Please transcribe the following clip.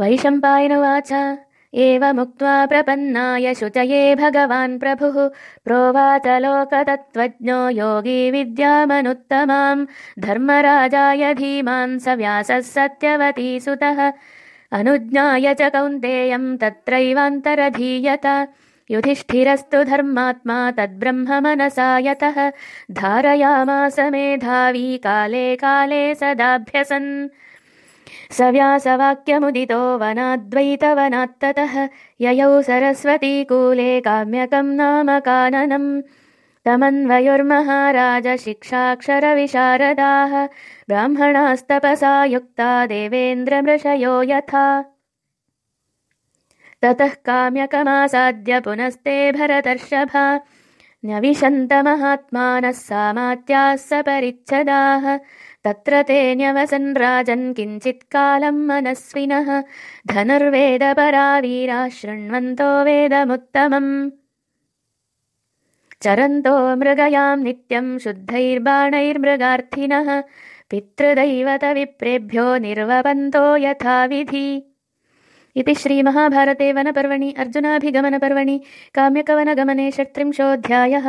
वैशम्पायनुवाच। एवमुक्त्वा प्रपन्नाय शुचये भगवान् प्रभुः। प्रोवाच लोकतत्त्वज्ञो योगी विद्यामनुत्तमाम्। धर्मराजाय धीमान् स व्यासः सत्यवती सुतः। अनुज्ञाय च कौन्तेयम् तत्रैवान्तरधीयत। युधिष्ठिरस्तु धर्मात्मा तद्ब्रह्म मनसा यतः। धारयामास मेधावी काले काले सदाभ्यसन् स व्यासवाक्यमुदितो वनाद्वैतवनात्ततः। ययौ सरस्वतीकूले काम्यकम् नाम काननम् तमन्वयुर्महाराजशिक्षाक्षरविशारदाः ब्राह्मणास्तपसा युक्ता देवेन्द्रमृषयो यथा। ततः काम्यकमासाद्य पुनस्ते भरतर्षभा न्यविशन्तमहात्मानः सामात्याः सपरिच्छदाः। तत्र ते न्यवसन् राजन् किञ्चित्कालम् मनस्विनः। धनुर्वेदपरा वीराः शृण्वन्तो वेदमुत्तमम्। चरन्तो मृगयाम् नित्यम् शुद्धैर्बाणैर्मृगार्थिनः। पितृदैवतविप्रेभ्यो निर्वपन्तो यथाविधि इति श्रीमहाभारते वनपर्वणि अर्जुनाभिगमनपर्वणि काम्यकवनगमने षट्त्रिंशोऽध्यायः